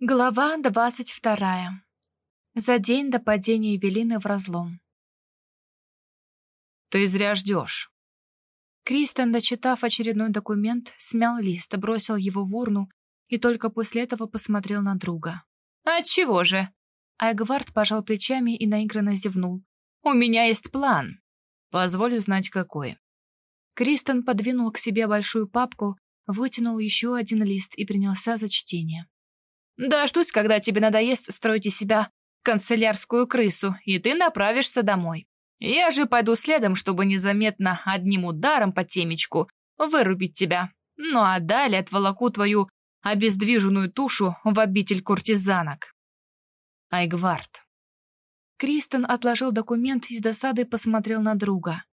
Глава двадцать вторая. За день до падения Эвелины в разлом. «Ты зря ждешь». Кристен, дочитав очередной документ, смял лист, бросил его в урну и только после этого посмотрел на друга. «Отчего же?» Айгвард пожал плечами и наигранно зевнул. «У меня есть план. Позволю знать, какой». Кристен подвинул к себе большую папку, вытянул еще один лист и принялся за чтение. Дождусь, когда тебе надоест строить из себя канцелярскую крысу, и ты направишься домой. Я же пойду следом, чтобы незаметно одним ударом по темечку вырубить тебя. Ну а далее отволоку твою обездвиженную тушу в обитель куртизанок. Айгвард. Кристен отложил документ и с досадой посмотрел на друга.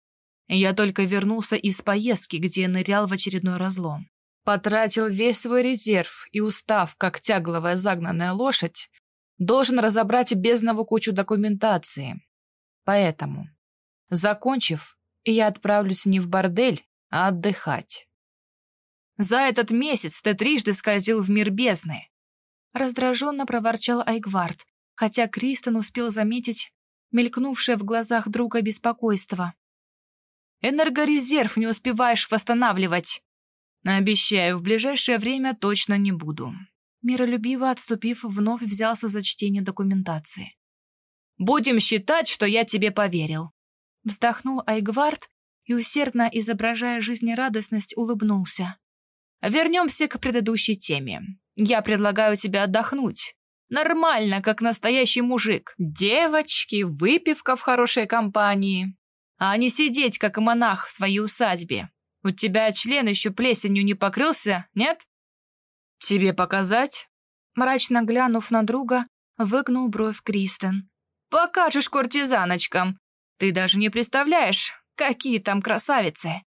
Я только вернулся из поездки, где нырял в очередной разлом. Потратил весь свой резерв и, устав, как тягловая загнанная лошадь, должен разобрать безднову кучу документации. Поэтому, закончив, я отправлюсь не в бордель, а отдыхать. За этот месяц ты трижды скользил в мир бездны. Раздраженно проворчал Айгвард, хотя Кристен успел заметить мелькнувшее в глазах друга беспокойство. Энергорезерв не успеваешь восстанавливать. Обещаю, в ближайшее время точно не буду. Миролюбиво отступив, вновь взялся за чтение документации. «Будем считать, что я тебе поверил». Вздохнул Айгвард и, усердно изображая жизнерадостность, улыбнулся. «Вернемся к предыдущей теме. Я предлагаю тебе отдохнуть. Нормально, как настоящий мужик. Девочки, выпивка в хорошей компании. А не сидеть, как монах в своей усадьбе. У тебя член еще плесенью не покрылся, нет? Тебе показать? Мрачно глянув на друга, выгнул бровь Кристен. Покажешь куртизаночкам. Ты даже не представляешь, какие там красавицы.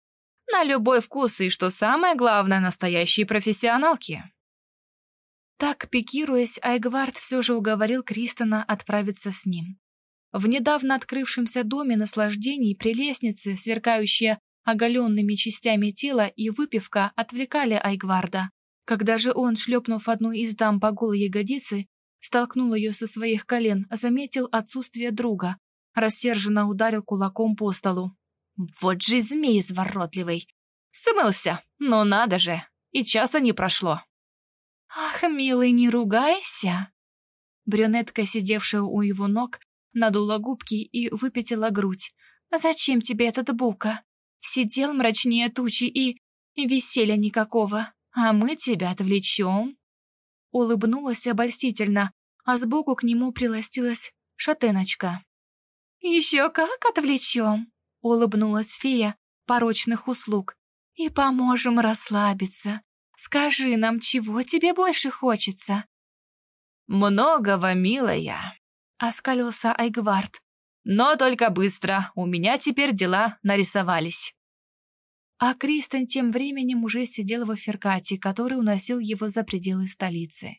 На любой вкус и, что самое главное, настоящие профессионалки. Так, пикируясь, Айгвард все же уговорил Кристона отправиться с ним. В недавно открывшемся доме наслаждений при лестнице, сверкающая Оголенными частями тела и выпивка отвлекали Айгварда. Когда же он, шлепнув одну из дам по голой ягодице, столкнул ее со своих колен, заметил отсутствие друга, рассерженно ударил кулаком по столу. «Вот же змей изворотливый! Смылся! Ну надо же! И часа не прошло!» «Ах, милый, не ругайся!» Брюнетка, сидевшая у его ног, надула губки и выпятила грудь. «Зачем тебе этот бука? Сидел мрачнее тучи и... Веселья никакого. А мы тебя отвлечем. Улыбнулась обольстительно, а сбоку к нему приластилась шатеночка. «Еще как отвлечем!» — улыбнулась фея порочных услуг. «И поможем расслабиться. Скажи нам, чего тебе больше хочется?» «Многого, милая!» — оскалился Айгвард. «Но только быстро, у меня теперь дела нарисовались». А Кристен тем временем уже сидел в эфиркате, который уносил его за пределы столицы.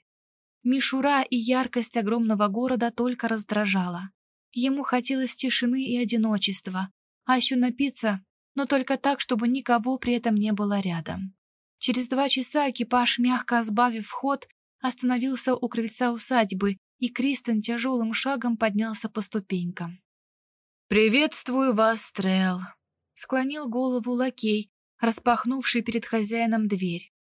Мишура и яркость огромного города только раздражала. Ему хотелось тишины и одиночества, а еще напиться, но только так, чтобы никого при этом не было рядом. Через два часа экипаж, мягко сбавив ход, остановился у крыльца усадьбы, и Кристен тяжелым шагом поднялся по ступенькам. «Приветствую вас, Трел», склонил голову лакей, распахнувший перед хозяином дверь.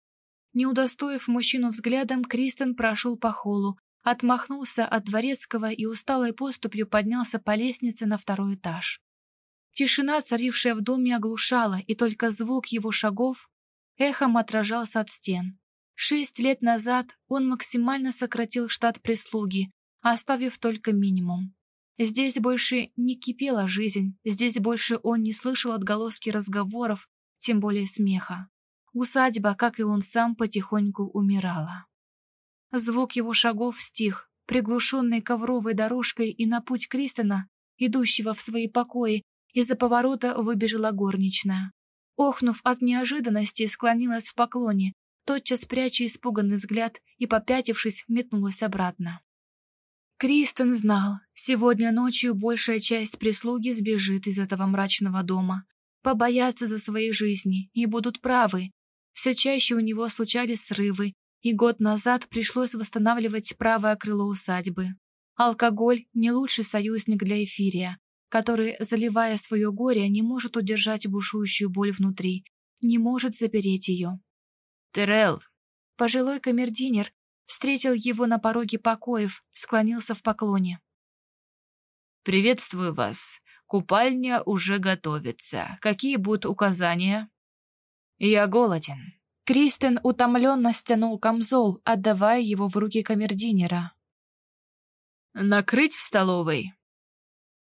Не удостоив мужчину взглядом, Кристен прошел по холлу, отмахнулся от дворецкого и усталой поступью поднялся по лестнице на второй этаж. Тишина, царившая в доме, оглушала, и только звук его шагов эхом отражался от стен. Шесть лет назад он максимально сократил штат прислуги, оставив только минимум. Здесь больше не кипела жизнь, здесь больше он не слышал отголоски разговоров, тем более смеха. Усадьба, как и он сам, потихоньку умирала. Звук его шагов стих, приглушенный ковровой дорожкой, и на путь Кристона, идущего в свои покои, из-за поворота выбежала горничная. Охнув от неожиданности, склонилась в поклоне, тотчас пряча испуганный взгляд и, попятившись, метнулась обратно. Кристен знал, сегодня ночью большая часть прислуги сбежит из этого мрачного дома, побоятся за свои жизни и будут правы. Все чаще у него случались срывы, и год назад пришлось восстанавливать правое крыло усадьбы. Алкоголь – не лучший союзник для эфирия, который, заливая свое горе, не может удержать бушующую боль внутри, не может запереть ее. «Терел!» Пожилой камердинер встретил его на пороге покоев, склонился в поклоне. «Приветствую вас. Купальня уже готовится. Какие будут указания?» «Я голоден». Кристен утомленно стянул камзол, отдавая его в руки камердинера. «Накрыть в столовой?»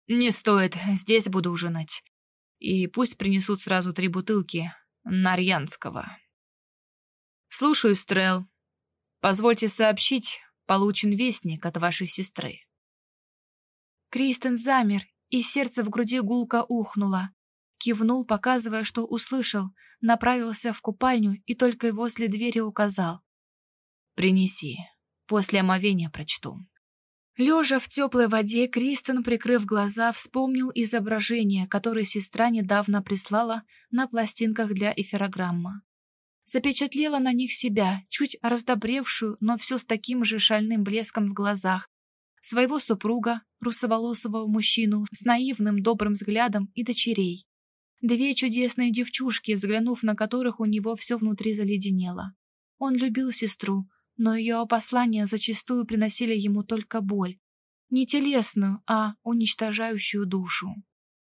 «Не стоит, здесь буду ужинать. И пусть принесут сразу три бутылки Нарьянского». «Слушаю, Стрел. Позвольте сообщить, получен вестник от вашей сестры». Кристен замер, и сердце в груди гулко ухнуло. Кивнул, показывая, что услышал, направился в купальню и только возле двери указал. «Принеси. После омовения прочту». Лежа в теплой воде, Кристен, прикрыв глаза, вспомнил изображение, которое сестра недавно прислала на пластинках для эфирограмма. Запечатлела на них себя, чуть раздобревшую, но все с таким же шальным блеском в глазах, своего супруга, русоволосого мужчину с наивным добрым взглядом и дочерей. Две чудесные девчушки, взглянув на которых у него все внутри заледенело. Он любил сестру, но ее послания зачастую приносили ему только боль. Не телесную, а уничтожающую душу.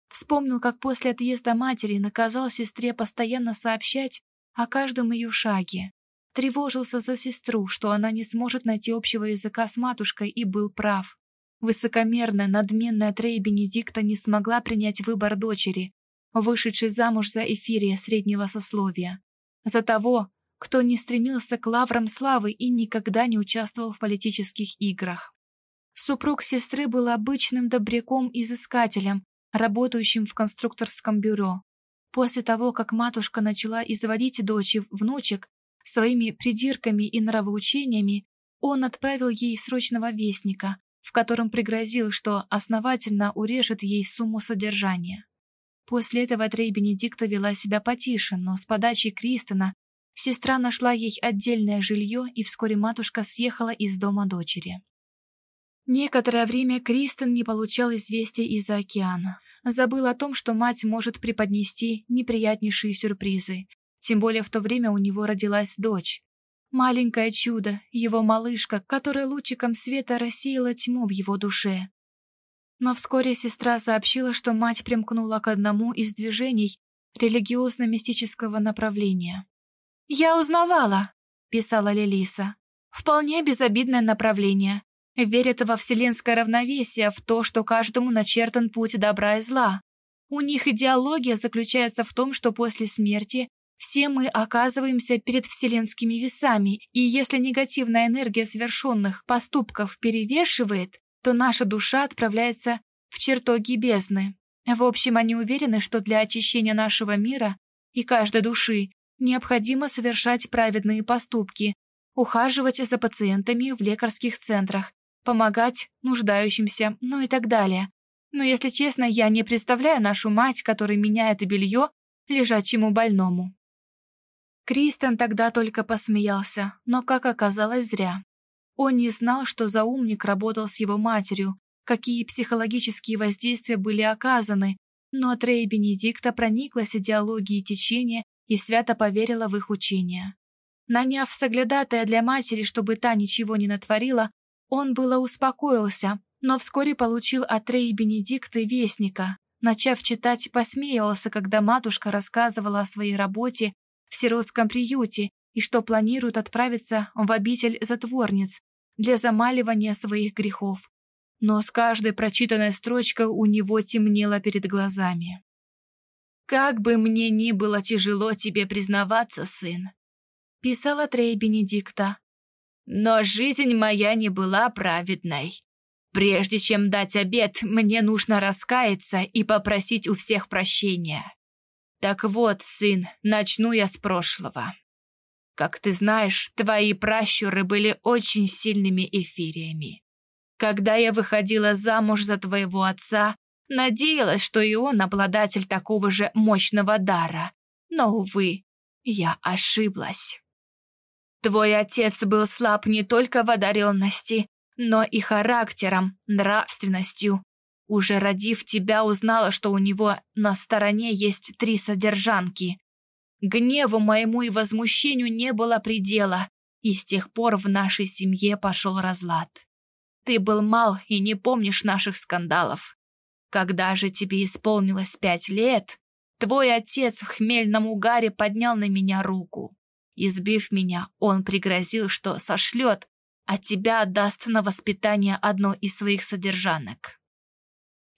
Вспомнил, как после отъезда матери наказал сестре постоянно сообщать о каждом ее шаге. Тревожился за сестру, что она не сможет найти общего языка с матушкой, и был прав. Высокомерная, надменная Трей Бенедикта не смогла принять выбор дочери, вышедшей замуж за эфирия среднего сословия. За того, кто не стремился к лаврам славы и никогда не участвовал в политических играх. Супруг сестры был обычным добряком-изыскателем, работающим в конструкторском бюро. После того, как матушка начала изводить дочь и внучек своими придирками и нравоучениями, он отправил ей срочного вестника, в котором пригрозил, что основательно урежет ей сумму содержания. После этого Трей Бенедикта вела себя потише, но с подачи Кристона сестра нашла ей отдельное жилье, и вскоре матушка съехала из дома дочери. Некоторое время Кристен не получал известий из-за океана. Забыл о том, что мать может преподнести неприятнейшие сюрпризы, тем более в то время у него родилась дочь. Маленькое чудо, его малышка, которая лучиком света рассеяла тьму в его душе. Но вскоре сестра сообщила, что мать примкнула к одному из движений религиозно-мистического направления. «Я узнавала», — писала Лелиса. «Вполне безобидное направление. Верят во вселенское равновесие, в то, что каждому начертан путь добра и зла. У них идеология заключается в том, что после смерти все мы оказываемся перед вселенскими весами, и если негативная энергия совершенных поступков перевешивает, то наша душа отправляется в чертоги бездны. В общем, они уверены, что для очищения нашего мира и каждой души необходимо совершать праведные поступки, ухаживать за пациентами в лекарских центрах, помогать нуждающимся, ну и так далее. Но, если честно, я не представляю нашу мать, которая меняет белье лежачему больному. Кристен тогда только посмеялся, но, как оказалось, зря. Он не знал, что заумник работал с его матерью, какие психологические воздействия были оказаны, но Трей Бенедикта прониклась идеологией течения и свято поверила в их учение. Наняв соглядатая для матери, чтобы та ничего не натворила, он было успокоился, но вскоре получил от Трей Бенедикты вестника. Начав читать, посмеивался, когда матушка рассказывала о своей работе в сиротском приюте и что планируют отправиться в обитель затворниц для замаливания своих грехов. Но с каждой прочитанной строчкой у него темнело перед глазами. «Как бы мне ни было тяжело тебе признаваться, сын», — писала Трей Бенедикта, «но жизнь моя не была праведной. Прежде чем дать обед, мне нужно раскаяться и попросить у всех прощения. Так вот, сын, начну я с прошлого. Как ты знаешь, твои пращуры были очень сильными эфириями. Когда я выходила замуж за твоего отца, надеялась, что и он обладатель такого же мощного дара. Но, увы, я ошиблась. Твой отец был слаб не только в одаренности, но и характером, нравственностью. Уже родив тебя, узнала, что у него на стороне есть три содержанки. Гневу моему и возмущению не было предела, и с тех пор в нашей семье пошел разлад. Ты был мал и не помнишь наших скандалов. Когда же тебе исполнилось пять лет, твой отец в хмельном угаре поднял на меня руку. Избив меня, он пригрозил, что сошлет, а тебя отдаст на воспитание одной из своих содержанок.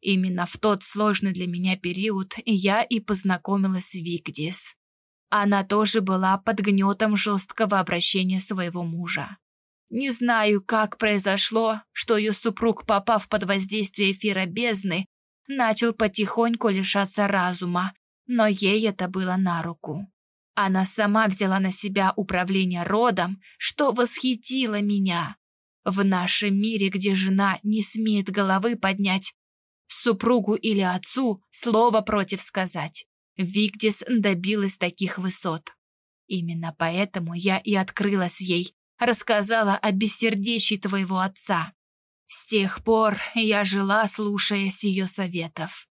Именно в тот сложный для меня период я и познакомилась с Викдис. Она тоже была под гнетом жесткого обращения своего мужа. Не знаю, как произошло, что ее супруг, попав под воздействие эфира бездны, начал потихоньку лишаться разума, но ей это было на руку. Она сама взяла на себя управление родом, что восхитило меня. В нашем мире, где жена не смеет головы поднять, супругу или отцу слово против сказать, Викдис добилась таких высот. Именно поэтому я и открылась ей, рассказала о бессердечии твоего отца. С тех пор я жила, слушаясь ее советов.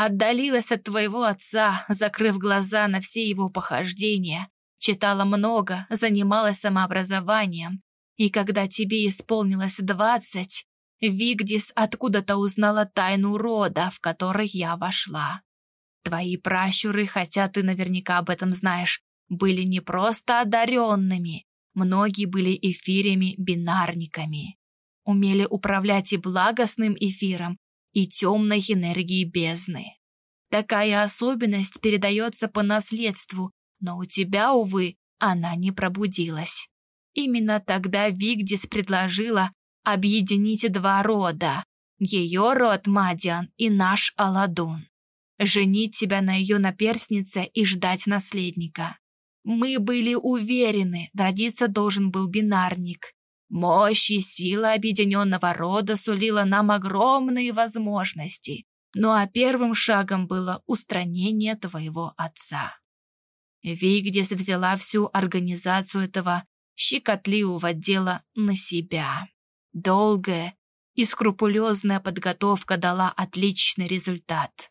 Отдалилась от твоего отца, закрыв глаза на все его похождения. Читала много, занималась самообразованием. И когда тебе исполнилось двадцать, Вигдис откуда-то узнала тайну рода, в который я вошла. Твои пращуры, хотя ты наверняка об этом знаешь, были не просто одаренными, многие были эфирями-бинарниками. Умели управлять и благостным эфиром, и темной энергии бездны. Такая особенность передается по наследству, но у тебя, увы, она не пробудилась. Именно тогда Вигдис предложила объединить два рода. Ее род Мадиан и наш Аладун. Женить тебя на ее наперснице и ждать наследника. Мы были уверены, родиться должен был бинарник, Мощь и сила объединенного рода сулила нам огромные возможности. Ну а первым шагом было устранение твоего отца. Вигдис взяла всю организацию этого щекотливого дела на себя. Долгая и скрупулезная подготовка дала отличный результат.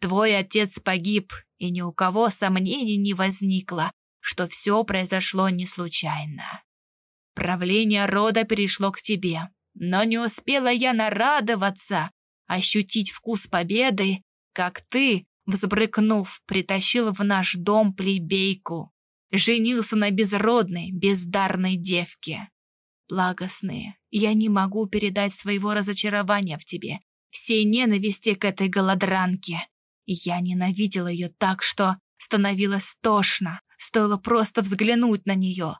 Твой отец погиб, и ни у кого сомнений не возникло, что все произошло не случайно. Правление рода перешло к тебе, но не успела я нарадоваться, ощутить вкус победы, как ты, взбрыкнув, притащил в наш дом плебейку, женился на безродной, бездарной девке. Благостные, я не могу передать своего разочарования в тебе, всей ненависти к этой голодранке. Я ненавидела ее так, что становилось тошно, стоило просто взглянуть на нее.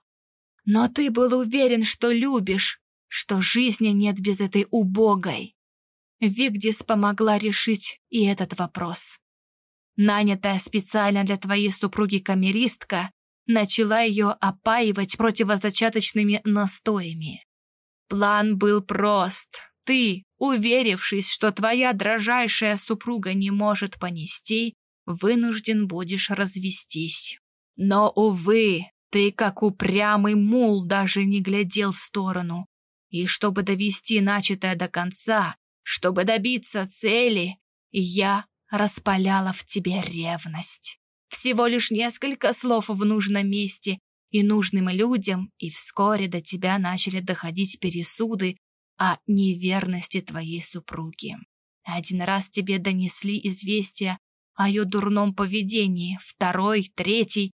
Но ты был уверен, что любишь, что жизни нет без этой убогой. Вигдис помогла решить и этот вопрос. Нанятая специально для твоей супруги камеристка начала ее опаивать противозачаточными настоями. План был прост. Ты, уверившись, что твоя дрожайшая супруга не может понести, вынужден будешь развестись. Но, увы, ты, как упрямый мул, даже не глядел в сторону. И чтобы довести начатое до конца, чтобы добиться цели, я распаляла в тебе ревность. Всего лишь несколько слов в нужном месте и нужным людям, и вскоре до тебя начали доходить пересуды о неверности твоей супруги. Один раз тебе донесли известие о ее дурном поведении, второй, третий,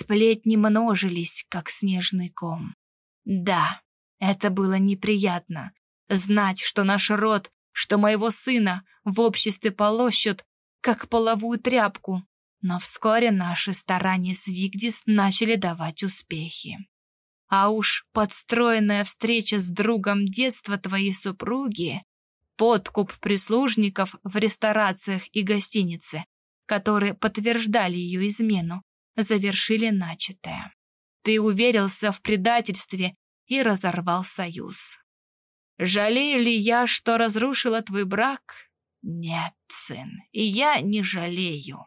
Сплетни множились, как снежный ком. Да, это было неприятно. Знать, что наш род, что моего сына в обществе полощут, как половую тряпку. Но вскоре наши старания с Вигдис начали давать успехи. А уж подстроенная встреча с другом детства твоей супруги, подкуп прислужников в ресторациях и гостинице, которые подтверждали ее измену, завершили начатое. Ты уверился в предательстве и разорвал союз. Жалею ли я, что разрушила твой брак? Нет, сын, и я не жалею.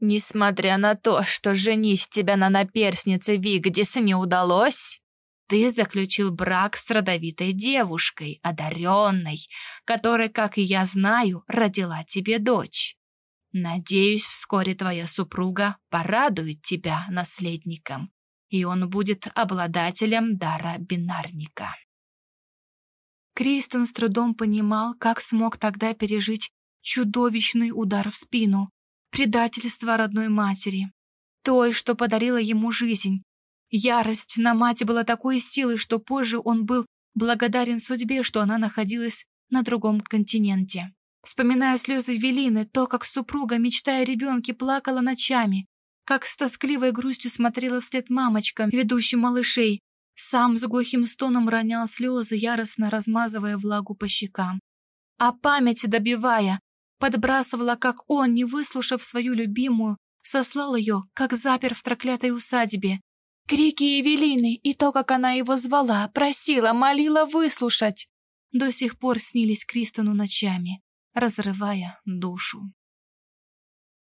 Несмотря на то, что женись тебя на наперснице Вигдис не удалось, Ты заключил брак с родовитой девушкой, одаренной, которая, как и я знаю, родила тебе дочь. Надеюсь, вскоре твоя супруга порадует тебя наследником, и он будет обладателем дара бинарника. Кристен с трудом понимал, как смог тогда пережить чудовищный удар в спину, предательство родной матери, той, что подарила ему жизнь. Ярость на мать была такой силой, что позже он был благодарен судьбе, что она находилась на другом континенте. Вспоминая слезы Велины, то, как супруга, мечтая о ребенке, плакала ночами, как с тоскливой грустью смотрела вслед мамочкам, ведущим малышей, сам с глухим стоном ронял слезы, яростно размазывая влагу по щекам. А память добивая, подбрасывала, как он, не выслушав свою любимую, сослал ее, как запер в троклятой усадьбе. Крики Евелины и то, как она его звала, просила, молила выслушать, до сих пор снились Кристону ночами, разрывая душу.